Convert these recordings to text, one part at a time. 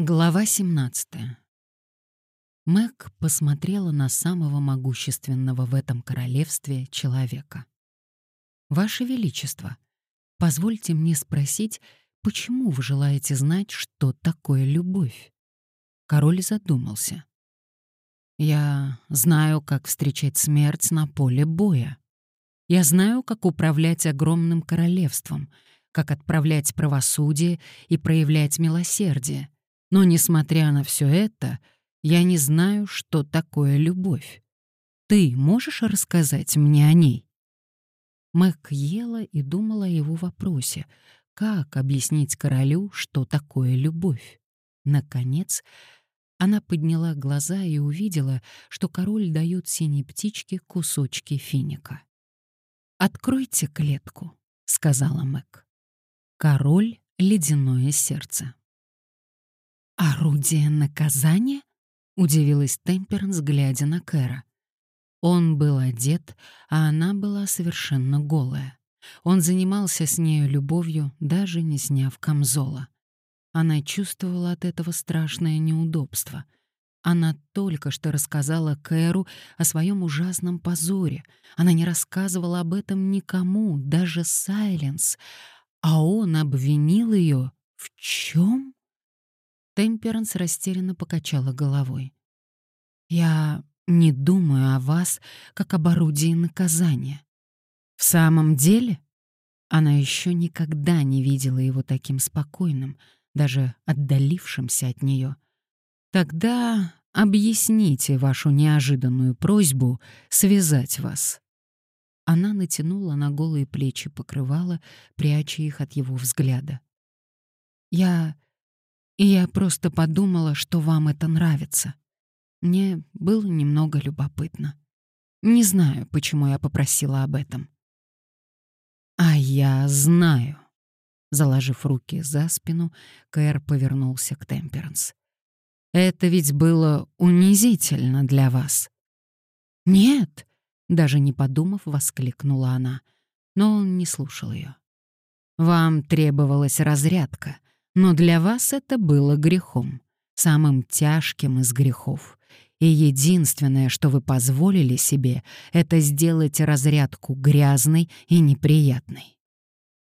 Глава 17. Мэг посмотрела на самого могущественного в этом королевстве человека. «Ваше Величество, позвольте мне спросить, почему вы желаете знать, что такое любовь?» Король задумался. «Я знаю, как встречать смерть на поле боя. Я знаю, как управлять огромным королевством, как отправлять правосудие и проявлять милосердие» Но, несмотря на все это, я не знаю, что такое любовь. Ты можешь рассказать мне о ней?» Мэг ела и думала о его вопросе. Как объяснить королю, что такое любовь? Наконец, она подняла глаза и увидела, что король дает синей птичке кусочки финика. «Откройте клетку», — сказала Мэг. Король — ледяное сердце. «Орудие наказания?» — удивилась Темперанс, глядя на Кэра. Он был одет, а она была совершенно голая. Он занимался с нею любовью, даже не сняв камзола. Она чувствовала от этого страшное неудобство. Она только что рассказала Кэру о своем ужасном позоре. Она не рассказывала об этом никому, даже Сайленс. А он обвинил ее в чем? Темперанс растерянно покачала головой. «Я не думаю о вас, как об орудии наказания. В самом деле?» Она еще никогда не видела его таким спокойным, даже отдалившимся от нее. «Тогда объясните вашу неожиданную просьбу связать вас». Она натянула на голые плечи покрывало, пряча их от его взгляда. «Я и я просто подумала, что вам это нравится. Мне было немного любопытно. Не знаю, почему я попросила об этом. А я знаю. Заложив руки за спину, Кэр повернулся к Темперанс. Это ведь было унизительно для вас. Нет, даже не подумав, воскликнула она, но он не слушал ее. Вам требовалась разрядка, но для вас это было грехом, самым тяжким из грехов. И единственное, что вы позволили себе, это сделать разрядку грязной и неприятной.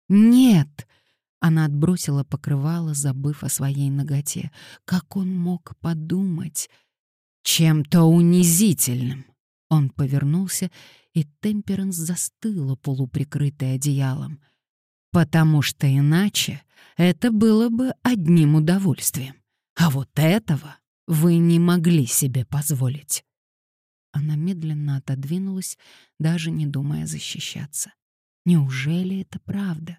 «Нет!» — она отбросила покрывало, забыв о своей ноготе. Как он мог подумать? «Чем-то унизительным!» Он повернулся, и Темперанс застыла, полуприкрытая одеялом — потому что иначе это было бы одним удовольствием. А вот этого вы не могли себе позволить. Она медленно отодвинулась, даже не думая защищаться. Неужели это правда?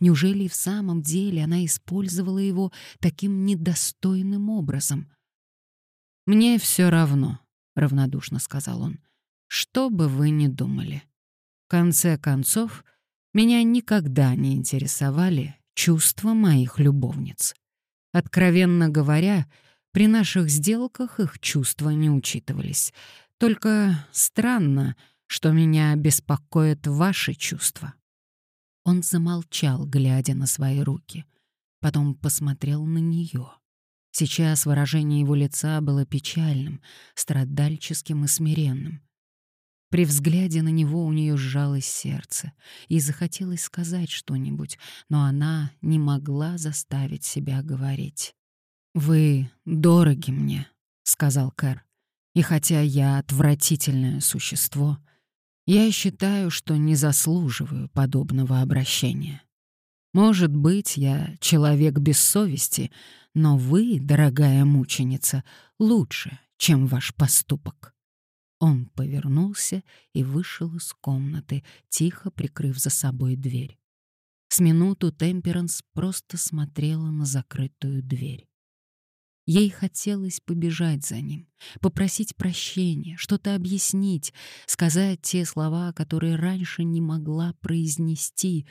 Неужели и в самом деле она использовала его таким недостойным образом? «Мне все равно», — равнодушно сказал он, — «что бы вы ни думали. В конце концов, меня никогда не интересовали чувства моих любовниц. Откровенно говоря, при наших сделках их чувства не учитывались. Только странно, что меня беспокоят ваши чувства. Он замолчал, глядя на свои руки. Потом посмотрел на нее. Сейчас выражение его лица было печальным, страдальческим и смиренным. При взгляде на него у нее сжалось сердце, и захотелось сказать что-нибудь, но она не могла заставить себя говорить. «Вы дороги мне», — сказал Кэр. «И хотя я отвратительное существо, я считаю, что не заслуживаю подобного обращения. Может быть, я человек без совести, но вы, дорогая мученица, лучше, чем ваш поступок». Он повернулся и вышел из комнаты, тихо прикрыв за собой дверь. С минуту Темперанс просто смотрела на закрытую дверь. Ей хотелось побежать за ним, попросить прощения, что-то объяснить, сказать те слова, которые раньше не могла произнести,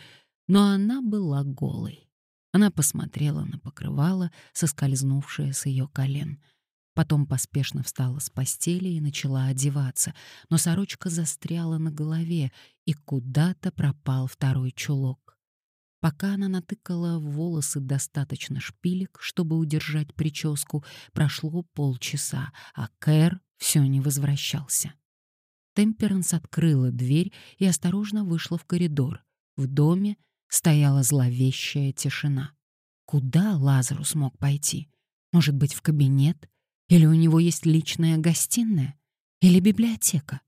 но она была голой. Она посмотрела на покрывало, соскользнувшее с ее колен — Потом поспешно встала с постели и начала одеваться, но сорочка застряла на голове, и куда-то пропал второй чулок. Пока она натыкала в волосы достаточно шпилек, чтобы удержать прическу, прошло полчаса, а Кэр все не возвращался. Темперанс открыла дверь и осторожно вышла в коридор. В доме стояла зловещая тишина. Куда Лазарус мог пойти? Может быть, в кабинет? Или у него есть личная гостиная? Или библиотека?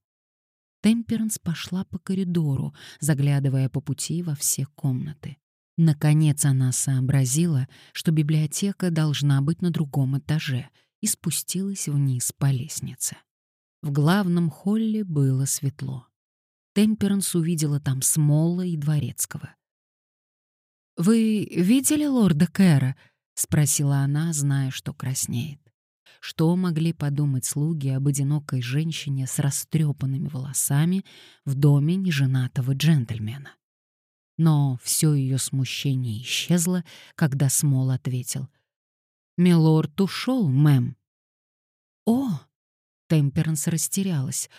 Темперанс пошла по коридору, заглядывая по пути во все комнаты. Наконец она сообразила, что библиотека должна быть на другом этаже, и спустилась вниз по лестнице. В главном холле было светло. Темперанс увидела там Смолла и Дворецкого. «Вы видели лорда Кэра?» — спросила она, зная, что краснеет. Что могли подумать слуги об одинокой женщине с растрепанными волосами в доме неженатого джентльмена? Но все ее смущение исчезло, когда Смол ответил. «Милорд ушел, мэм». «О!» — Темперанс растерялась.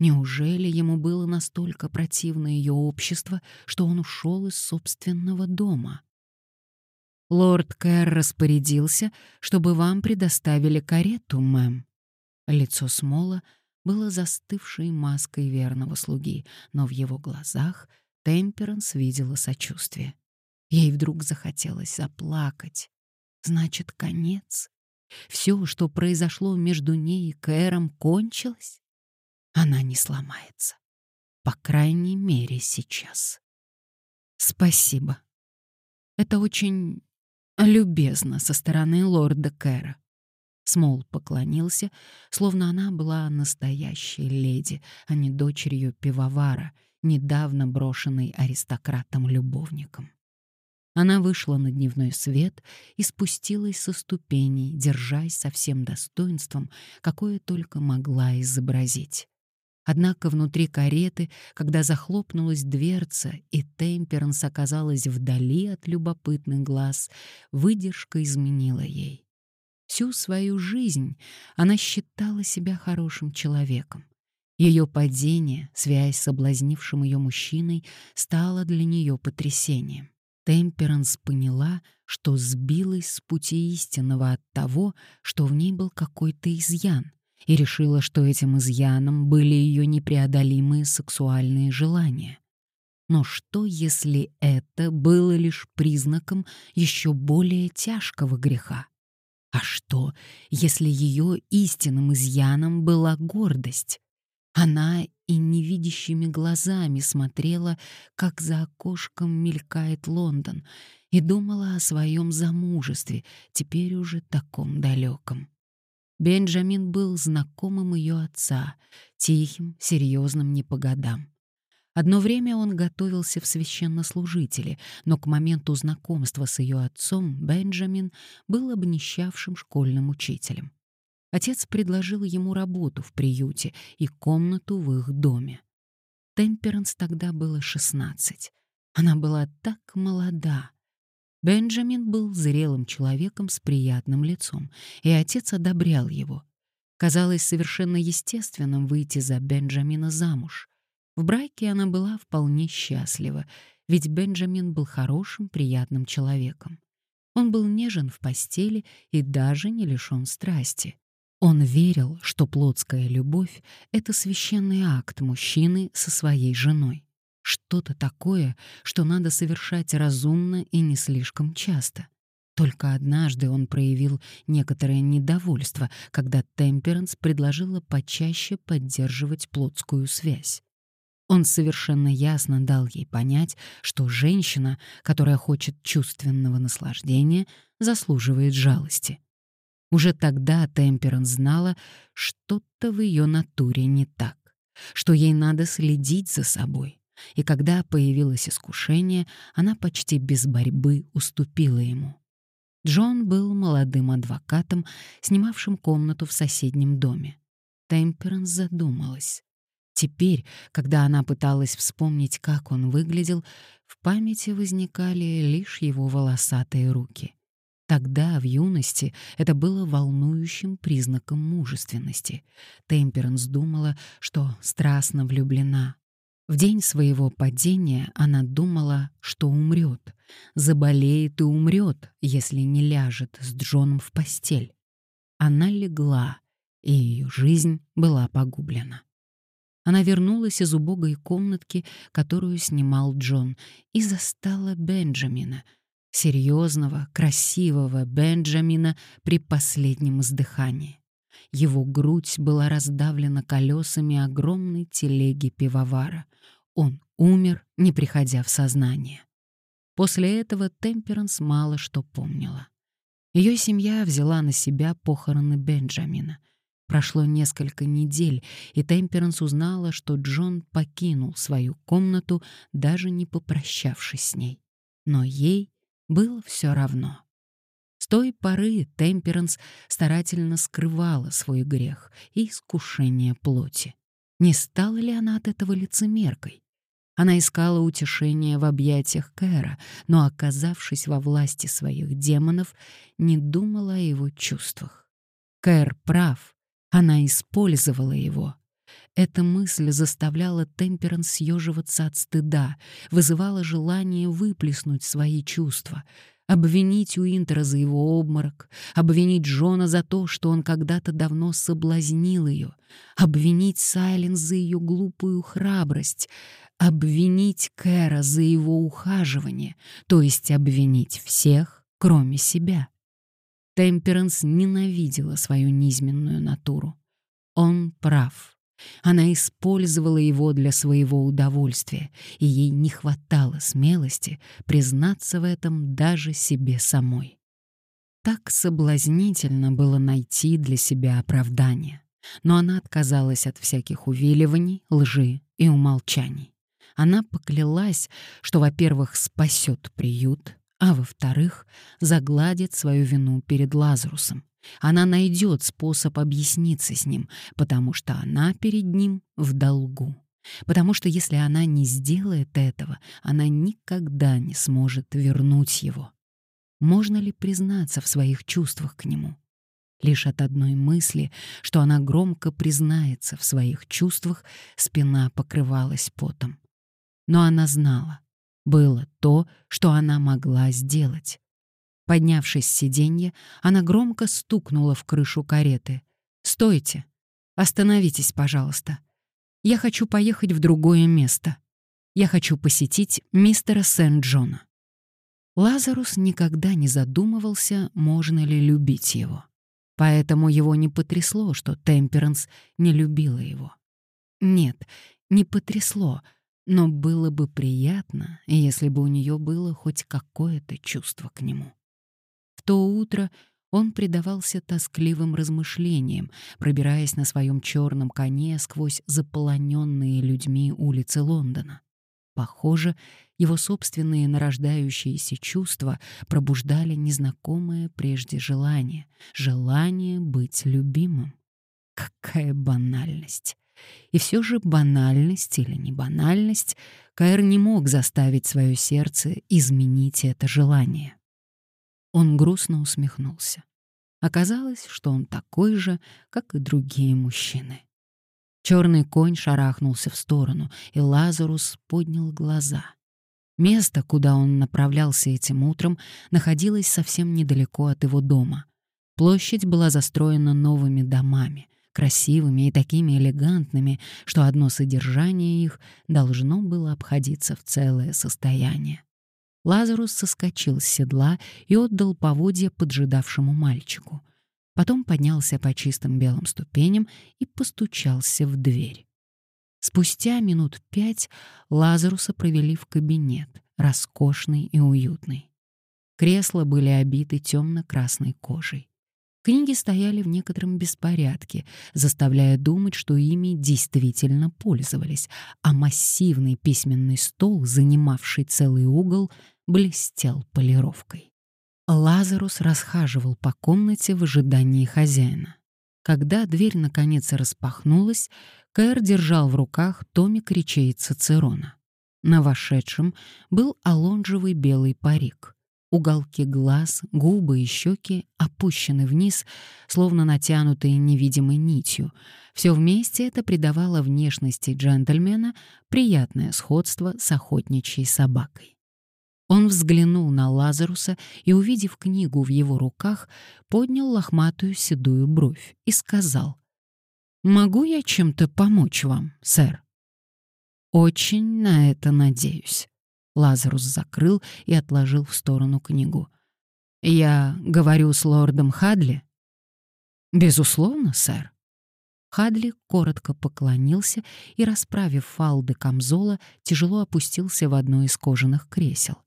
Неужели ему было настолько противно ее общество, что он ушел из собственного дома? Лорд Кэр распорядился, чтобы вам предоставили карету, мэм. Лицо Смола было застывшей маской верного слуги, но в его глазах Темперанс видела сочувствие. Ей вдруг захотелось заплакать. Значит, конец. Все, что произошло между ней и Кэром, кончилось? Она не сломается. По крайней мере, сейчас. Спасибо. Это очень любезно со стороны лорда Кэра. Смол поклонился, словно она была настоящей леди, а не дочерью пивовара, недавно брошенной аристократом-любовником. Она вышла на дневной свет и спустилась со ступеней, держась со всем достоинством, какое только могла изобразить. Однако внутри кареты, когда захлопнулась дверца и Темперанс оказалась вдали от любопытных глаз, выдержка изменила ей. Всю свою жизнь она считала себя хорошим человеком. Ее падение, связь с соблазнившим ее мужчиной, стала для нее потрясением. Темперанс поняла, что сбилась с пути истинного от того, что в ней был какой-то изъян — и решила, что этим изъяном были ее непреодолимые сексуальные желания. Но что, если это было лишь признаком еще более тяжкого греха? А что, если ее истинным изъяном была гордость? Она и невидящими глазами смотрела, как за окошком мелькает Лондон, и думала о своем замужестве, теперь уже таком далеком. Бенджамин был знакомым ее отца, тихим, серьезным не по годам. Одно время он готовился в священнослужители, но к моменту знакомства с ее отцом Бенджамин был обнищавшим школьным учителем. Отец предложил ему работу в приюте и комнату в их доме. Темперанс тогда было 16. Она была так молода, Бенджамин был зрелым человеком с приятным лицом, и отец одобрял его. Казалось совершенно естественным выйти за Бенджамина замуж. В браке она была вполне счастлива, ведь Бенджамин был хорошим, приятным человеком. Он был нежен в постели и даже не лишен страсти. Он верил, что плотская любовь — это священный акт мужчины со своей женой. Что-то такое, что надо совершать разумно и не слишком часто. Только однажды он проявил некоторое недовольство, когда Темперанс предложила почаще поддерживать плотскую связь. Он совершенно ясно дал ей понять, что женщина, которая хочет чувственного наслаждения, заслуживает жалости. Уже тогда Темперанс знала, что-то в ее натуре не так, что ей надо следить за собой, и когда появилось искушение, она почти без борьбы уступила ему. Джон был молодым адвокатом, снимавшим комнату в соседнем доме. Темперанс задумалась. Теперь, когда она пыталась вспомнить, как он выглядел, в памяти возникали лишь его волосатые руки. Тогда, в юности, это было волнующим признаком мужественности. Темперанс думала, что страстно влюблена, В день своего падения она думала, что умрет, заболеет и умрет, если не ляжет с Джоном в постель. Она легла, и ее жизнь была погублена. Она вернулась из убогой комнатки, которую снимал Джон, и застала Бенджамина, серьезного, красивого Бенджамина при последнем издыхании. Его грудь была раздавлена колесами огромной телеги пивовара. Он умер, не приходя в сознание. После этого Темперанс мало что помнила. Ее семья взяла на себя похороны Бенджамина. Прошло несколько недель, и Темперанс узнала, что Джон покинул свою комнату, даже не попрощавшись с ней. Но ей было все равно. С той поры Темперанс старательно скрывала свой грех и искушение плоти. Не стала ли она от этого лицемеркой? Она искала утешения в объятиях Кэра, но, оказавшись во власти своих демонов, не думала о его чувствах. Кэр прав, она использовала его. Эта мысль заставляла Темперанс съеживаться от стыда, вызывала желание выплеснуть свои чувства — обвинить Уинтера за его обморок, обвинить Джона за то, что он когда-то давно соблазнил ее, обвинить Сайленс за ее глупую храбрость, обвинить Кэра за его ухаживание, то есть обвинить всех, кроме себя. Темперанс ненавидела свою низменную натуру. Он прав. Она использовала его для своего удовольствия, и ей не хватало смелости признаться в этом даже себе самой. Так соблазнительно было найти для себя оправдание, но она отказалась от всяких увиливаний, лжи и умолчаний. Она поклялась, что, во-первых, спасет приют, а во-вторых, загладит свою вину перед Лазарусом, она найдет способ объясниться с ним, потому что она перед ним в долгу. Потому что если она не сделает этого, она никогда не сможет вернуть его. Можно ли признаться в своих чувствах к нему? Лишь от одной мысли, что она громко признается в своих чувствах, спина покрывалась потом. Но она знала, было то, что она могла сделать. Поднявшись с сиденья, она громко стукнула в крышу кареты. «Стойте! Остановитесь, пожалуйста. Я хочу поехать в другое место. Я хочу посетить мистера Сент-Джона». Лазарус никогда не задумывался, можно ли любить его. Поэтому его не потрясло, что Темперанс не любила его. Нет, не потрясло, но было бы приятно, если бы у нее было хоть какое-то чувство к нему. То утро он предавался тоскливым размышлениям, пробираясь на своем черном коне сквозь заполоненные людьми улицы Лондона. Похоже, его собственные нарождающиеся чувства пробуждали незнакомое прежде желание, желание быть любимым. Какая банальность! И все же банальность или не банальность, Каэр не мог заставить свое сердце изменить это желание. Он грустно усмехнулся. Оказалось, что он такой же, как и другие мужчины. Черный конь шарахнулся в сторону, и Лазарус поднял глаза. Место, куда он направлялся этим утром, находилось совсем недалеко от его дома. Площадь была застроена новыми домами, красивыми и такими элегантными, что одно содержание их должно было обходиться в целое состояние. Лазарус соскочил с седла и отдал поводья поджидавшему мальчику. Потом поднялся по чистым белым ступеням и постучался в дверь. Спустя минут пять Лазаруса провели в кабинет, роскошный и уютный. Кресла были обиты темно-красной кожей. Книги стояли в некотором беспорядке, заставляя думать, что ими действительно пользовались, а массивный письменный стол, занимавший целый угол, блестел полировкой. Лазарус расхаживал по комнате в ожидании хозяина. Когда дверь наконец распахнулась, Кэр держал в руках томик речей Цицерона. На вошедшем был алонжевый белый парик. Уголки глаз, губы и щеки опущены вниз, словно натянутые невидимой нитью. Все вместе это придавало внешности джентльмена приятное сходство с охотничьей собакой. Он взглянул на Лазаруса и, увидев книгу в его руках, поднял лохматую седую бровь и сказал, «Могу я чем-то помочь вам, сэр?» «Очень на это надеюсь». Лазарус закрыл и отложил в сторону книгу. «Я говорю с лордом Хадли?» «Безусловно, сэр». Хадли коротко поклонился и, расправив фалды камзола, тяжело опустился в одно из кожаных кресел.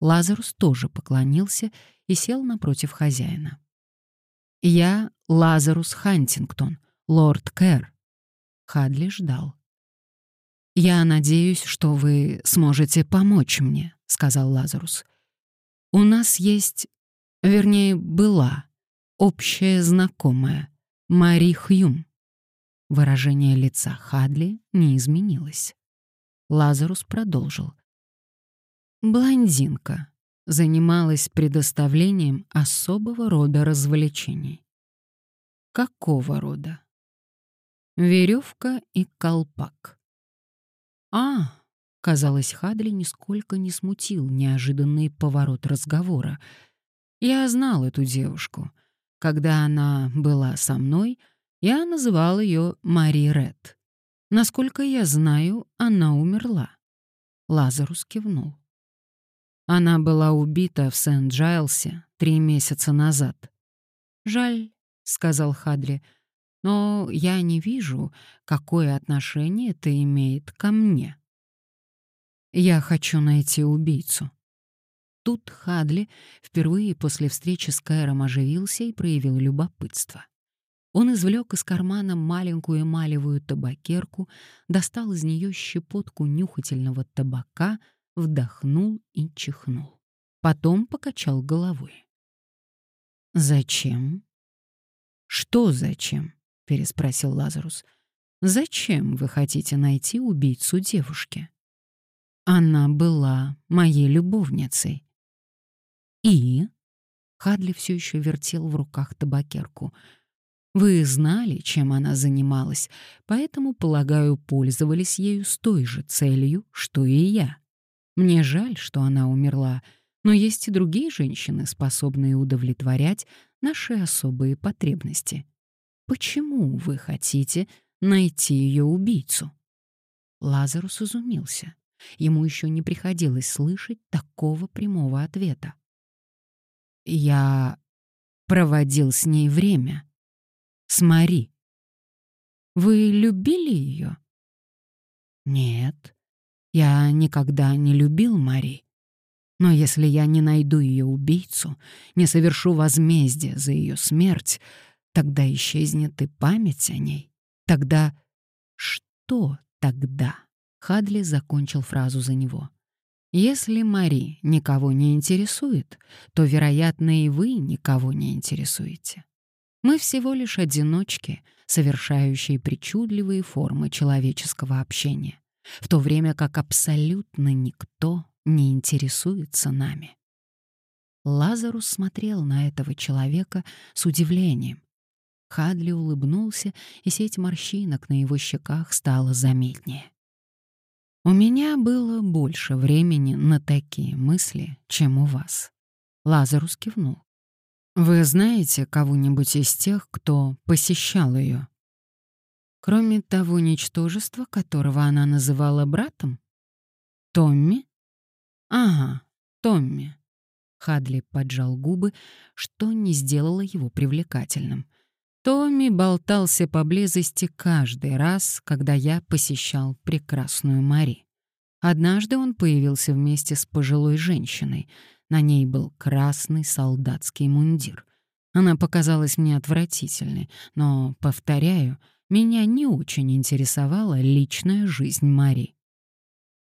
Лазарус тоже поклонился и сел напротив хозяина. «Я Лазарус Хантингтон, лорд Кэр». Хадли ждал. «Я надеюсь, что вы сможете помочь мне», — сказал Лазарус. «У нас есть, вернее, была общая знакомая, Мари Хьюм». Выражение лица Хадли не изменилось. Лазарус продолжил. Блондинка занималась предоставлением особого рода развлечений. Какого рода? Веревка и колпак. «А!» — казалось, Хадли нисколько не смутил неожиданный поворот разговора. «Я знал эту девушку. Когда она была со мной, я называл ее Мари Ред. Насколько я знаю, она умерла». Лазарус кивнул. Она была убита в Сент-Джайлсе три месяца назад. «Жаль», — сказал Хадли, — но я не вижу, какое отношение это имеет ко мне. Я хочу найти убийцу. Тут Хадли впервые после встречи с Кэром оживился и проявил любопытство. Он извлек из кармана маленькую эмалевую табакерку, достал из нее щепотку нюхательного табака, вдохнул и чихнул. Потом покачал головой. «Зачем?» «Что зачем?» Переспросил Лазарус. Зачем вы хотите найти убийцу девушки? Она была моей любовницей. И Хадли все еще вертел в руках табакерку. Вы знали, чем она занималась, поэтому, полагаю, пользовались ею с той же целью, что и я. Мне жаль, что она умерла, но есть и другие женщины, способные удовлетворять наши особые потребности. Почему вы хотите найти ее убийцу? Лазарус изумился. Ему еще не приходилось слышать такого прямого ответа. Я проводил с ней время. С Мари. Вы любили ее? Нет, я никогда не любил Мари. Но если я не найду ее убийцу, не совершу возмездие за ее смерть, Тогда исчезнет и память о ней. Тогда... Что тогда? Хадли закончил фразу за него. Если Мари никого не интересует, то, вероятно, и вы никого не интересуете. Мы всего лишь одиночки, совершающие причудливые формы человеческого общения, в то время как абсолютно никто не интересуется нами. Лазарус смотрел на этого человека с удивлением, Хадли улыбнулся, и сеть морщинок на его щеках стала заметнее. «У меня было больше времени на такие мысли, чем у вас». Лазарус кивнул. «Вы знаете кого-нибудь из тех, кто посещал ее? Кроме того ничтожества, которого она называла братом? Томми? Ага, Томми. Хадли поджал губы, что не сделало его привлекательным. Томми болтался поблизости каждый раз, когда я посещал прекрасную Мари. Однажды он появился вместе с пожилой женщиной. На ней был красный солдатский мундир. Она показалась мне отвратительной, но, повторяю, меня не очень интересовала личная жизнь Мари.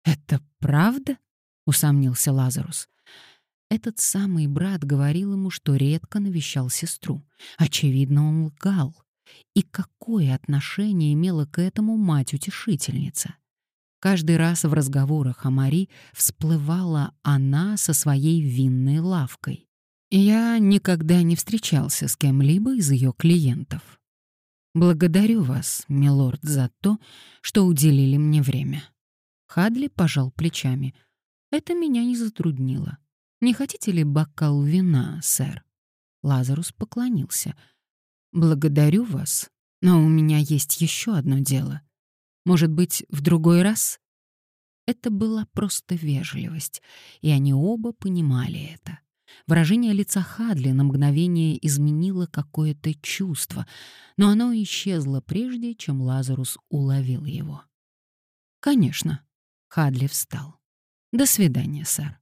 «Это правда?» — усомнился Лазарус. Этот самый брат говорил ему, что редко навещал сестру. Очевидно, он лгал. И какое отношение имела к этому мать-утешительница? Каждый раз в разговорах о Мари всплывала она со своей винной лавкой. Я никогда не встречался с кем-либо из ее клиентов. Благодарю вас, милорд, за то, что уделили мне время. Хадли пожал плечами. Это меня не затруднило. Не хотите ли бокал вина, сэр? Лазарус поклонился. Благодарю вас, но у меня есть еще одно дело. Может быть, в другой раз? Это была просто вежливость, и они оба понимали это. Выражение лица Хадли на мгновение изменило какое-то чувство, но оно исчезло прежде, чем Лазарус уловил его. «Конечно», — Хадли встал. «До свидания, сэр».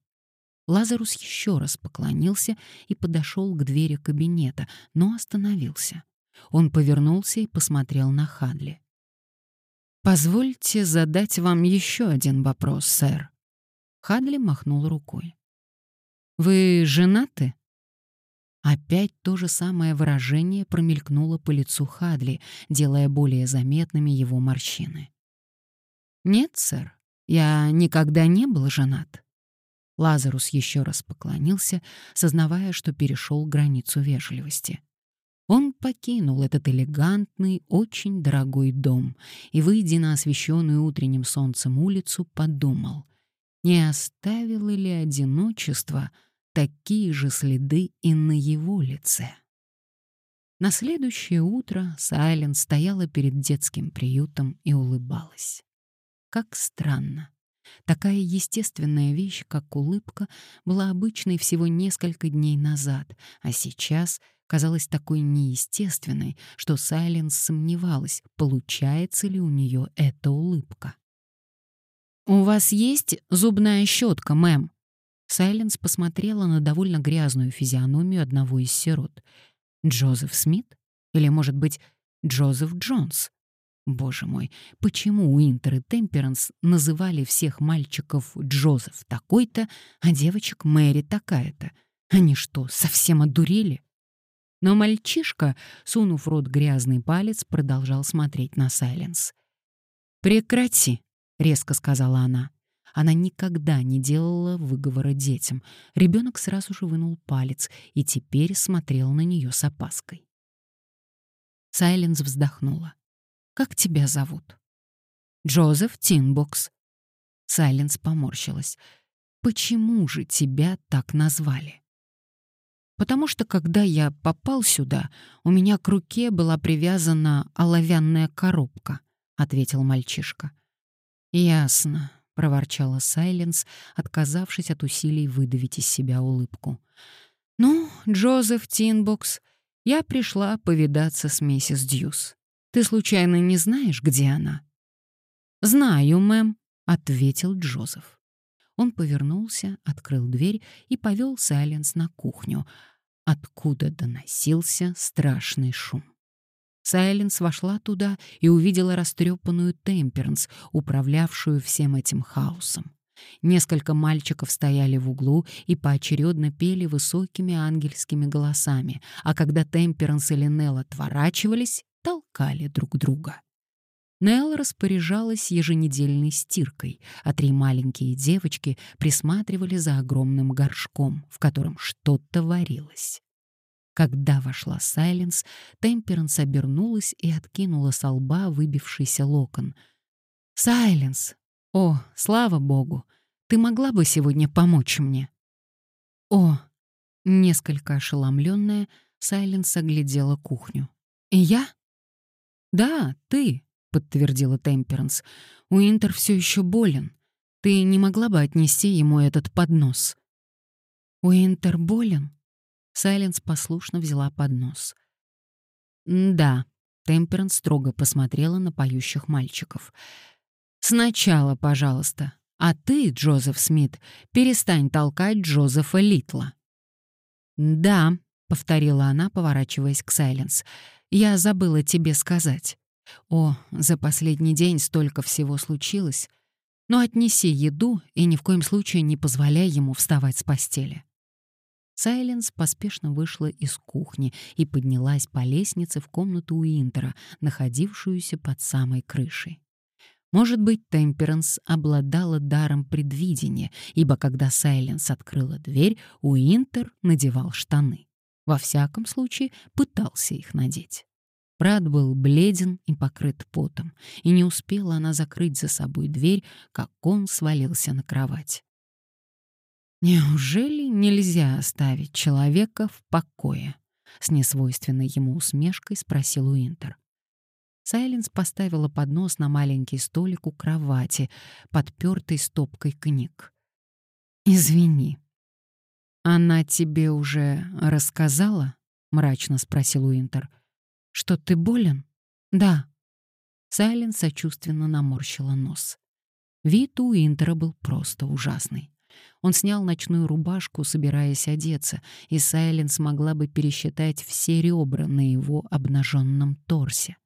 Лазарус еще раз поклонился и подошел к двери кабинета, но остановился. Он повернулся и посмотрел на Хадли. «Позвольте задать вам еще один вопрос, сэр». Хадли махнул рукой. «Вы женаты?» Опять то же самое выражение промелькнуло по лицу Хадли, делая более заметными его морщины. «Нет, сэр, я никогда не был женат». Лазарус еще раз поклонился, сознавая, что перешел границу вежливости. Он покинул этот элегантный, очень дорогой дом и, выйдя на освещенную утренним солнцем улицу, подумал, не оставило ли одиночество такие же следы и на его лице. На следующее утро Сайлен стояла перед детским приютом и улыбалась. Как странно. Такая естественная вещь, как улыбка, была обычной всего несколько дней назад, а сейчас — казалась такой неестественной, что Сайленс сомневалась, получается ли у нее эта улыбка. «У вас есть зубная щетка, мэм?» Сайленс посмотрела на довольно грязную физиономию одного из сирот. «Джозеф Смит? Или, может быть, Джозеф Джонс?» Боже мой, почему Уинтер и Темперанс называли всех мальчиков Джозеф такой-то, а девочек Мэри такая-то? Они что, совсем одурели? Но мальчишка, сунув в рот грязный палец, продолжал смотреть на Сайленс. «Прекрати», — резко сказала она. Она никогда не делала выговора детям. Ребенок сразу же вынул палец и теперь смотрел на нее с опаской. Сайленс вздохнула. «Как тебя зовут?» «Джозеф Тинбокс». Сайленс поморщилась. «Почему же тебя так назвали?» потому что когда я попал сюда, у меня к руке была привязана оловянная коробка», — ответил мальчишка. «Ясно», — проворчала Сайленс, отказавшись от усилий выдавить из себя улыбку. «Ну, Джозеф Тинбокс, я пришла повидаться с миссис Дьюс. Ты случайно не знаешь, где она?» «Знаю, мэм», — ответил Джозеф. Он повернулся, открыл дверь и повел Сайленс на кухню, откуда доносился страшный шум. Сайленс вошла туда и увидела растрепанную Темперанс, управлявшую всем этим хаосом. Несколько мальчиков стояли в углу и поочередно пели высокими ангельскими голосами, а когда Темперанс и Линелл отворачивались, толкали друг друга. Нелл распоряжалась еженедельной стиркой, а три маленькие девочки присматривали за огромным горшком, в котором что-то варилось. Когда вошла Сайленс, Темперанс обернулась и откинула со лба выбившийся локон. «Сайленс! О, слава богу! Ты могла бы сегодня помочь мне?» «О!» Несколько ошеломленная, Сайленс оглядела кухню. «И я?» «Да, ты», — подтвердила Темперанс. «Уинтер все еще болен. Ты не могла бы отнести ему этот поднос?» «Уинтер болен?» Сайленс послушно взяла поднос. «Да», — Темперанс строго посмотрела на поющих мальчиков. «Сначала, пожалуйста. А ты, Джозеф Смит, перестань толкать Джозефа Литла». «Да», — повторила она, поворачиваясь к Сайленс. «Я забыла тебе сказать. О, за последний день столько всего случилось. Но отнеси еду и ни в коем случае не позволяй ему вставать с постели. Сайленс поспешно вышла из кухни и поднялась по лестнице в комнату Уинтера, находившуюся под самой крышей. Может быть, Темперанс обладала даром предвидения, ибо когда Сайленс открыла дверь, Уинтер надевал штаны. Во всяком случае, пытался их надеть. Брат был бледен и покрыт потом, и не успела она закрыть за собой дверь, как он свалился на кровать. «Неужели нельзя оставить человека в покое?» — с несвойственной ему усмешкой спросил Уинтер. Сайленс поставила поднос на маленький столик у кровати, подпертой стопкой книг. «Извини». «Она тебе уже рассказала?» — мрачно спросил Уинтер. «Что ты болен?» «Да». Сайленс сочувственно наморщила нос. Вид у Уинтера был просто ужасный. Он снял ночную рубашку, собираясь одеться, и Сайленс могла бы пересчитать все ребра на его обнаженном торсе.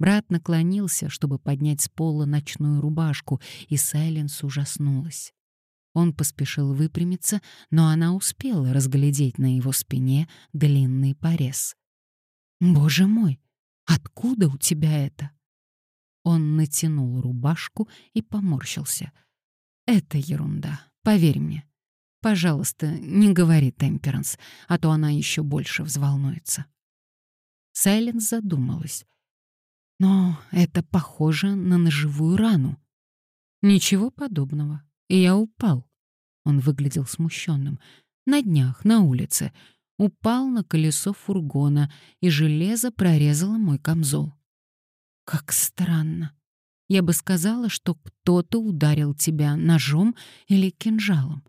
Брат наклонился, чтобы поднять с пола ночную рубашку, и Сайленс ужаснулась. Он поспешил выпрямиться, но она успела разглядеть на его спине длинный порез. «Боже мой, откуда у тебя это?» Он натянул рубашку и поморщился. «Это ерунда, поверь мне. Пожалуйста, не говори Темперанс, а то она еще больше взволнуется». Сайленс задумалась. Но это похоже на ножевую рану. Ничего подобного. Я упал. Он выглядел смущенным. На днях, на улице. Упал на колесо фургона, и железо прорезало мой камзол. Как странно. Я бы сказала, что кто-то ударил тебя ножом или кинжалом.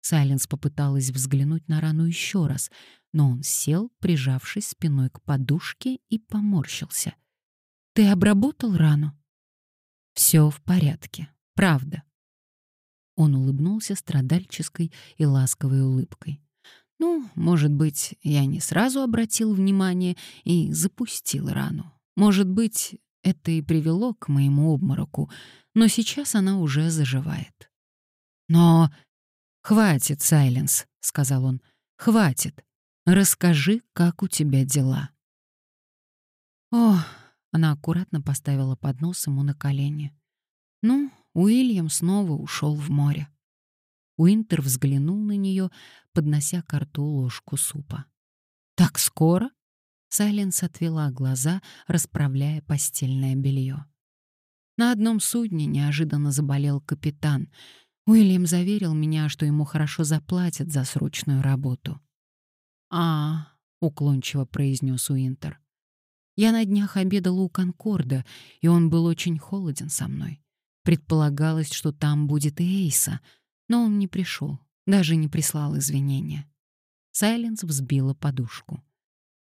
Сайленс попыталась взглянуть на рану еще раз, но он сел, прижавшись спиной к подушке, и поморщился. Ты обработал рану? Все в порядке, правда. Он улыбнулся страдальческой и ласковой улыбкой. Ну, может быть, я не сразу обратил внимание и запустил рану. Может быть, это и привело к моему обмороку, но сейчас она уже заживает. Но хватит, Сайленс, сказал он. Хватит. Расскажи, как у тебя дела. О, она аккуратно поставила поднос ему на колени. Ну, Уильям снова ушел в море. Уинтер взглянул на нее, поднося к рту ложку супа. «Так скоро?» Сайленс отвела глаза, расправляя постельное белье. На одном судне неожиданно заболел капитан. Уильям заверил меня, что ему хорошо заплатят за срочную работу. «А, — уклончиво произнес Уинтер. Я на днях обедала у Конкорда, и он был очень холоден со мной. Предполагалось, что там будет и Эйса, но он не пришел, даже не прислал извинения. Сайленс взбила подушку.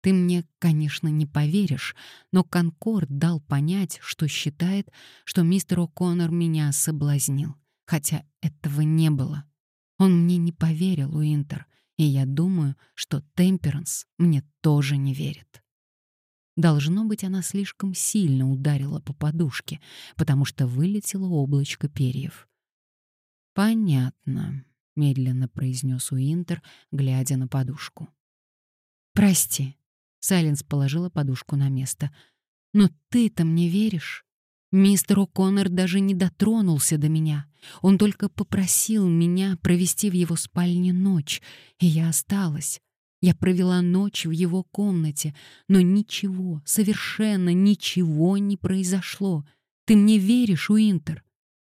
Ты мне, конечно, не поверишь, но Конкорд дал понять, что считает, что мистер О'Коннор меня соблазнил, хотя этого не было. Он мне не поверил, Уинтер, и я думаю, что Темперанс мне тоже не верит. Должно быть, она слишком сильно ударила по подушке, потому что вылетело облачко перьев. «Понятно», — медленно произнес Уинтер, глядя на подушку. «Прости», — Сайленс положила подушку на место. «Но ты-то мне веришь? Мистер О'Коннор даже не дотронулся до меня. Он только попросил меня провести в его спальне ночь, и я осталась. Я провела ночь в его комнате, но ничего, совершенно ничего не произошло. Ты мне веришь, Уинтер?»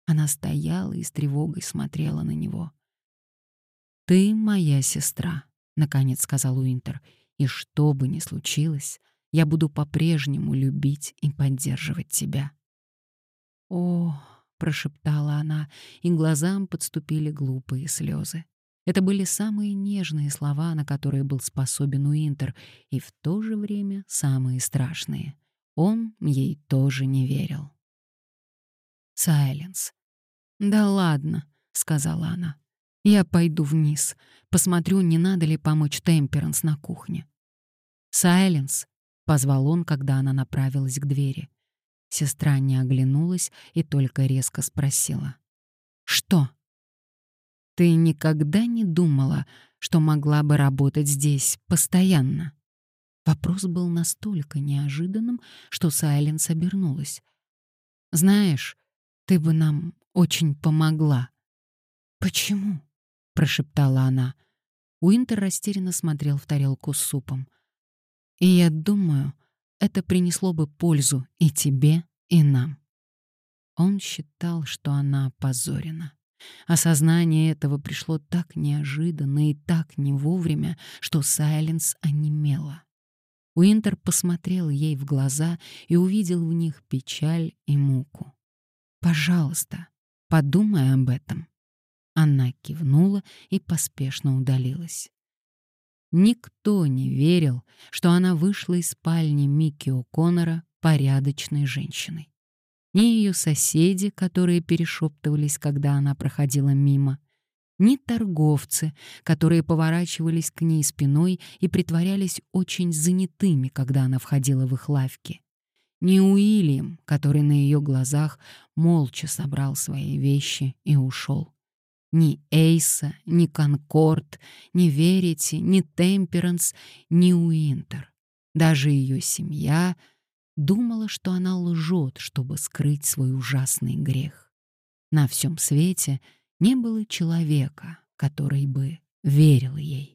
Она стояла и с тревогой смотрела на него. «Ты моя сестра», — наконец сказал Уинтер, «и что бы ни случилось, я буду по-прежнему любить и поддерживать тебя». «О», — прошептала она, и глазам подступили глупые слезы. Это были самые нежные слова, на которые был способен Уинтер, и в то же время самые страшные. Он ей тоже не верил. Сайленс. «Да ладно», — сказала она. «Я пойду вниз, посмотрю, не надо ли помочь Темперанс на кухне». «Сайленс», — позвал он, когда она направилась к двери. Сестра не оглянулась и только резко спросила. «Что?» Ты никогда не думала, что могла бы работать здесь постоянно? Вопрос был настолько неожиданным, что Сайленс обернулась. Знаешь, ты бы нам очень помогла». «Почему?» — прошептала она. Уинтер растерянно смотрел в тарелку с супом. «И я думаю, это принесло бы пользу и тебе, и нам». Он считал, что она опозорена. Осознание этого пришло так неожиданно и так не вовремя, что Сайленс онемела. Уинтер посмотрел ей в глаза и увидел в них печаль и муку. «Пожалуйста, подумай об этом». Она кивнула и поспешно удалилась. Никто не верил, что она вышла из спальни Микки О'Коннора порядочной женщиной ни ее соседи, которые перешептывались, когда она проходила мимо, ни торговцы, которые поворачивались к ней спиной и притворялись очень занятыми, когда она входила в их лавки, ни Уильям, который на ее глазах молча собрал свои вещи и ушел. Ни Эйса, ни Конкорд, ни Верити, ни Темперанс, ни Уинтер. Даже ее семья — думала, что она лжет, чтобы скрыть свой ужасный грех. На всем свете не было человека, который бы верил ей.